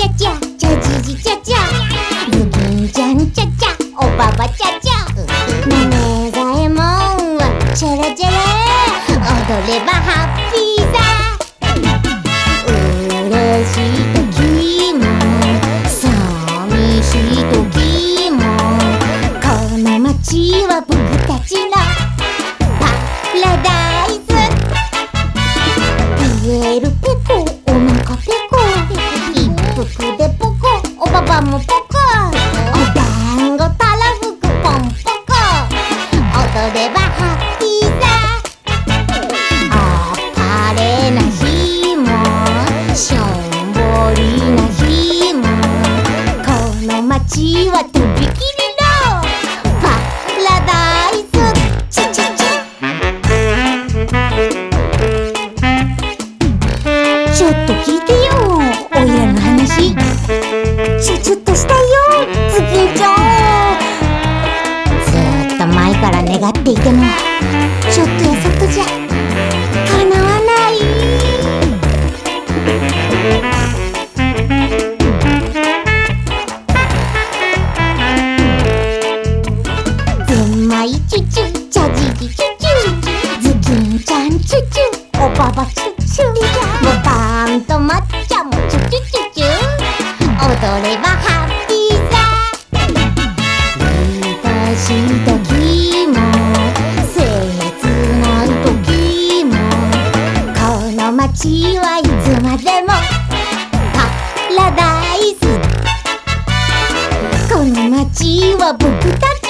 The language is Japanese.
ちゃちゃちゃじじちゃちゃズキンちゃんちゃちゃおばばちゃちゃなめざえもんは。チャラチャラ踊ればハッピーさ。嬉しい時も寂しい時も。この街は僕たちの。パラダイス。ピエールコおばばもポコお団子たらふくポンポコ踊ればハッピーさおっぱれな日もしょんぼりな日もこの街はとびきりのパラダイスチチチちょっと聞いて。よ前から願っていてもちょっとやそっとじゃ。叶わない。ずんまいチュチュチャジギチュチュ。ズキンちゃんチュチュ。おばばチュチュ街はいつまでもパラダイス。このまちはぼくたち